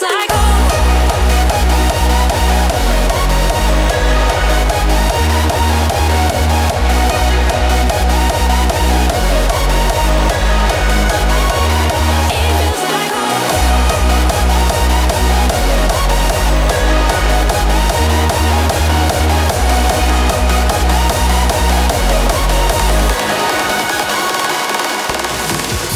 like